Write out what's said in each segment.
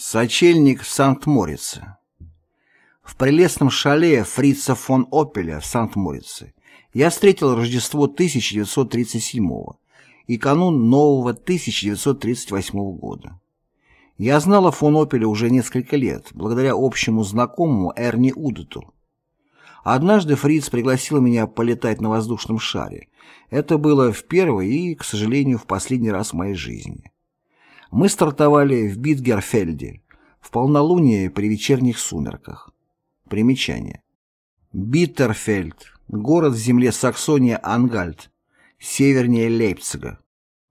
Сочельник в Санкт-Морице В прелестном шале Фрица фон Опеля в Санкт-Морице я встретил Рождество 1937 и канун нового 1938 года. Я знала фон Опеля уже несколько лет, благодаря общему знакомому Эрни Удету. Однажды Фриц пригласил меня полетать на воздушном шаре. Это было в первый и, к сожалению, в последний раз в моей жизни. Мы стартовали в Битгерфельде, в полнолуние при вечерних сумерках. Примечание. Биттерфельд, город в земле Саксония-Ангальт, севернее Лейпцига.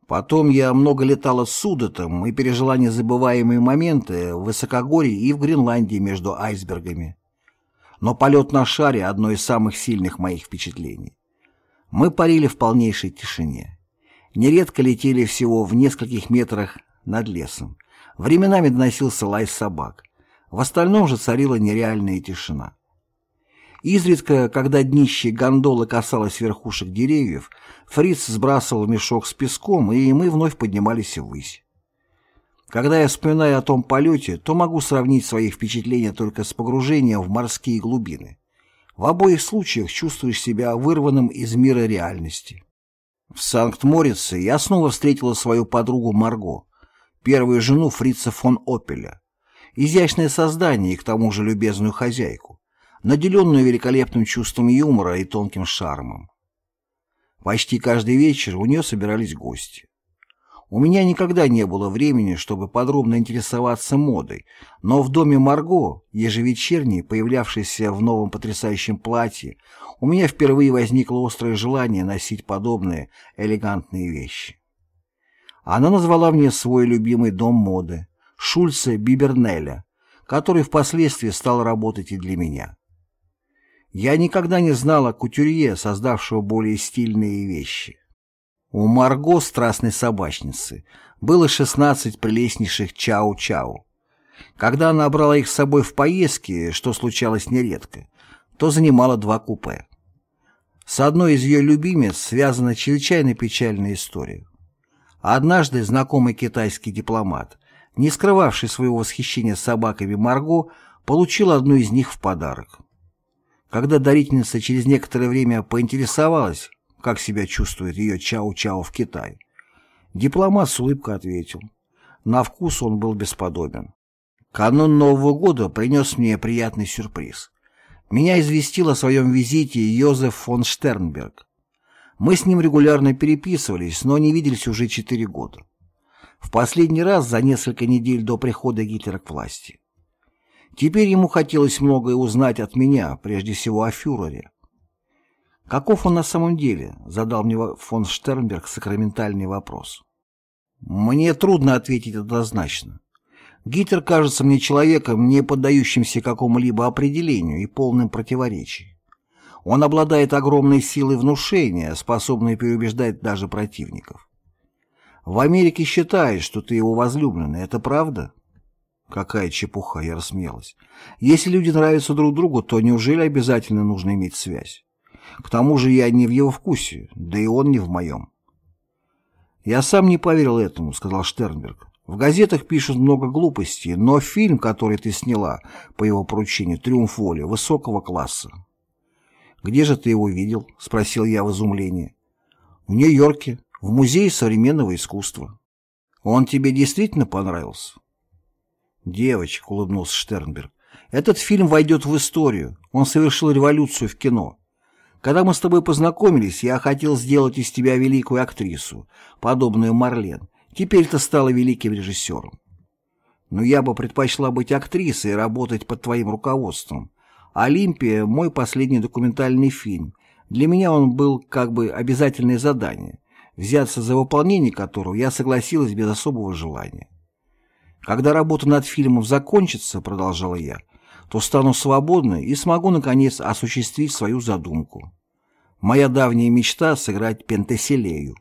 Потом я много летала с Судетом и пережила незабываемые моменты в Высокогорье и в Гренландии между айсбергами. Но полет на шаре – одно из самых сильных моих впечатлений. Мы парили в полнейшей тишине. Нередко летели всего в нескольких метрах над лесом. Временами доносился лай собак. В остальном же царила нереальная тишина. Изредка, когда днище гондолы касалось верхушек деревьев, Фриц сбрасывал мешок с песком, и мы вновь поднимались ввысь. Когда я вспоминаю о том полете, то могу сравнить свои впечатления только с погружением в морские глубины. В обоих случаях чувствуешь себя вырванным из мира реальности. В Санкт-Морице я снова встретила свою подругу Марго, первую жену фрица фон Опеля. Изящное создание и к тому же любезную хозяйку, наделенную великолепным чувством юмора и тонким шармом. Почти каждый вечер у нее собирались гости. У меня никогда не было времени, чтобы подробно интересоваться модой, но в доме Марго, ежевечерней, появлявшейся в новом потрясающем платье, у меня впервые возникло острое желание носить подобные элегантные вещи. Она назвала мне свой любимый дом моды – Шульце Бибернеля, который впоследствии стал работать и для меня. Я никогда не знала кутюрье, создавшего более стильные вещи. У Марго, страстной собачницы, было 16 прелестнейших чау-чау. Когда она брала их с собой в поездки, что случалось нередко, то занимала два купе. С одной из ее любимец связана чрезвычайно печальная история. Однажды знакомый китайский дипломат, не скрывавший своего восхищения собаками Марго, получил одну из них в подарок. Когда дарительница через некоторое время поинтересовалась, как себя чувствует ее Чао-Чао в Китае, дипломат с улыбкой ответил. На вкус он был бесподобен. Канун Нового года принес мне приятный сюрприз. Меня известил о своем визите Йозеф фон Штернберг. Мы с ним регулярно переписывались, но не виделись уже четыре года. В последний раз за несколько недель до прихода Гитлера к власти. Теперь ему хотелось многое узнать от меня, прежде всего о фюрере. «Каков он на самом деле?» — задал мне фон Штернберг сакраментальный вопрос. «Мне трудно ответить однозначно. Гитлер кажется мне человеком, не поддающимся какому-либо определению и полным противоречий. Он обладает огромной силой внушения, способной переубеждать даже противников. В Америке считают, что ты его возлюбленный. Это правда? Какая чепуха, я рассмеялась. Если люди нравятся друг другу, то неужели обязательно нужно иметь связь? К тому же я не в его вкусе, да и он не в моем. Я сам не поверил этому, сказал Штернберг. В газетах пишут много глупостей, но фильм, который ты сняла по его поручению, «Триумф воли», высокого класса. «Где же ты его видел?» — спросил я в изумлении. «В Нью-Йорке, в Музее современного искусства». «Он тебе действительно понравился?» «Девочка», — улыбнулся Штернберг, — «этот фильм войдет в историю. Он совершил революцию в кино. Когда мы с тобой познакомились, я хотел сделать из тебя великую актрису, подобную Марлен. Теперь ты стала великим режиссером. Но я бы предпочла быть актрисой и работать под твоим руководством. «Олимпия» — мой последний документальный фильм. Для меня он был как бы обязательное задание, взяться за выполнение которого я согласилась без особого желания. «Когда работа над фильмом закончится», — продолжала я, то стану свободной и смогу, наконец, осуществить свою задумку. Моя давняя мечта — сыграть Пентеселею.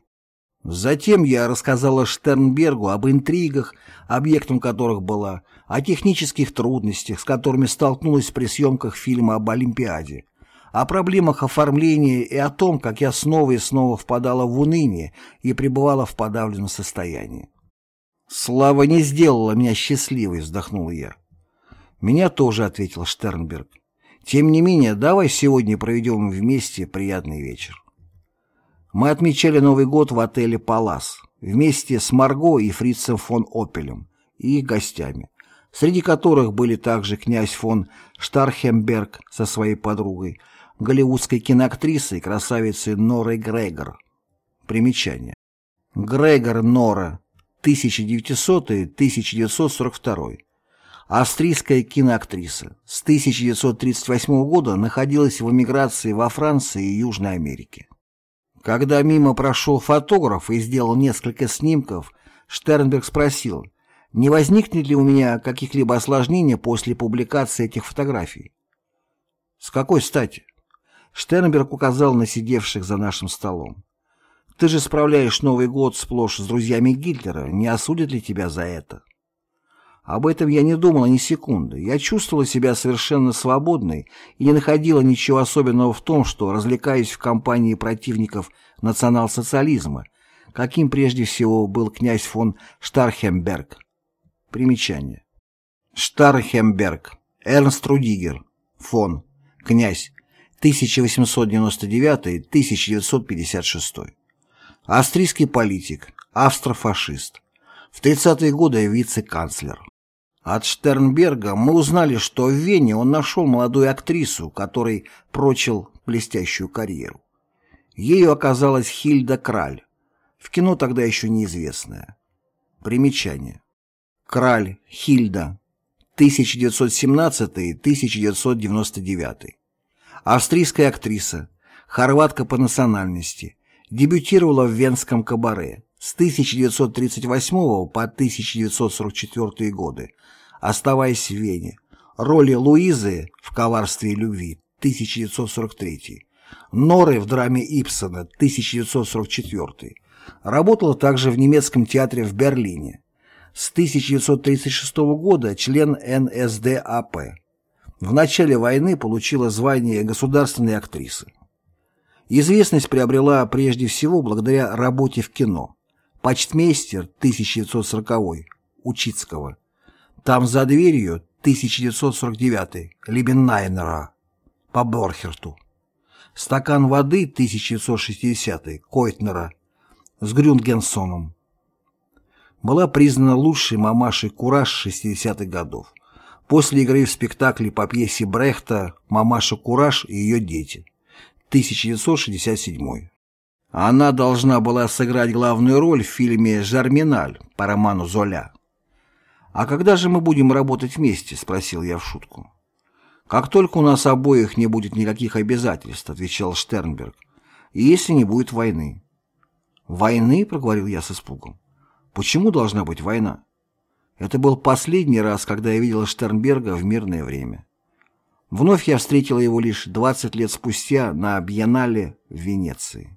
Затем я рассказала Штернбергу об интригах, объектом которых была, о технических трудностях, с которыми столкнулась при съемках фильма об Олимпиаде, о проблемах оформления и о том, как я снова и снова впадала в уныние и пребывала в подавленном состоянии. «Слава не сделала меня счастливой», — вздохнул я. «Меня тоже», — ответил Штернберг. «Тем не менее, давай сегодня проведем вместе приятный вечер». Мы отмечали Новый год в отеле «Палас» вместе с Марго и фрицем фон Опелем и их гостями, среди которых были также князь фон Штархемберг со своей подругой, голливудской киноактрисой, красавицей Норой Грегор. Примечание. Грегор Нора, 1900-1942. Австрийская киноактриса. С 1938 года находилась в эмиграции во Франции и Южной Америке. Когда мимо прошел фотограф и сделал несколько снимков, Штернберг спросил, не возникнет ли у меня каких-либо осложнений после публикации этих фотографий. С какой стати? Штернберг указал на сидевших за нашим столом. Ты же справляешь Новый год сплошь с друзьями Гитлера, не осудят ли тебя за это? Об этом я не думала ни секунды. Я чувствовала себя совершенно свободной и не находила ничего особенного в том, что развлекаюсь в компании противников национал-социализма, каким прежде всего был князь фон Штархемберг. Примечание. Штархемберг. Эрнст Рудигер. Фон. Князь. 1899-1956. Австрийский политик, австрофашист. В 30-е годы вице-канцлер. От Штернберга мы узнали, что в Вене он нашел молодую актрису, которой прочил блестящую карьеру. Ею оказалась Хильда Краль, в кино тогда еще неизвестная. Примечание. Краль, Хильда, 1917-1999. Австрийская актриса, хорватка по национальности, дебютировала в венском кабаре с 1938 по 1944 годы, оставаясь в Вене. Роли Луизы в «Коварстве любви» 1943, Норы в драме Ипсона 1944. Работала также в немецком театре в Берлине. С 1936 года член НСДАП. В начале войны получила звание государственной актрисы. Известность приобрела прежде всего благодаря работе в кино. «Почтмейстер» 1940 Учицкого. «Там за дверью» 1949 Либеннайнера по Борхерту. «Стакан воды» 1960 Койтнера с Грюнгенсоном. Была признана лучшей мамашей «Кураж» 60-х годов. После игры в спектакле по пьесе Брехта «Мамаша Кураж и ее дети» 1967. Она должна была сыграть главную роль в фильме «Жарминаль» по роману Золя. «А когда же мы будем работать вместе?» – спросил я в шутку. «Как только у нас обоих не будет никаких обязательств», – отвечал Штернберг, – «и если не будет войны». «Войны?» – проговорил я с испугом. «Почему должна быть война?» Это был последний раз, когда я видел Штернберга в мирное время. Вновь я встретила его лишь 20 лет спустя на Бьеннале в Венеции.